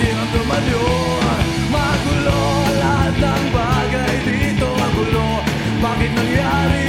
di na tumayo Magulo lahat ng bagay dito Magulo, bakit nangyari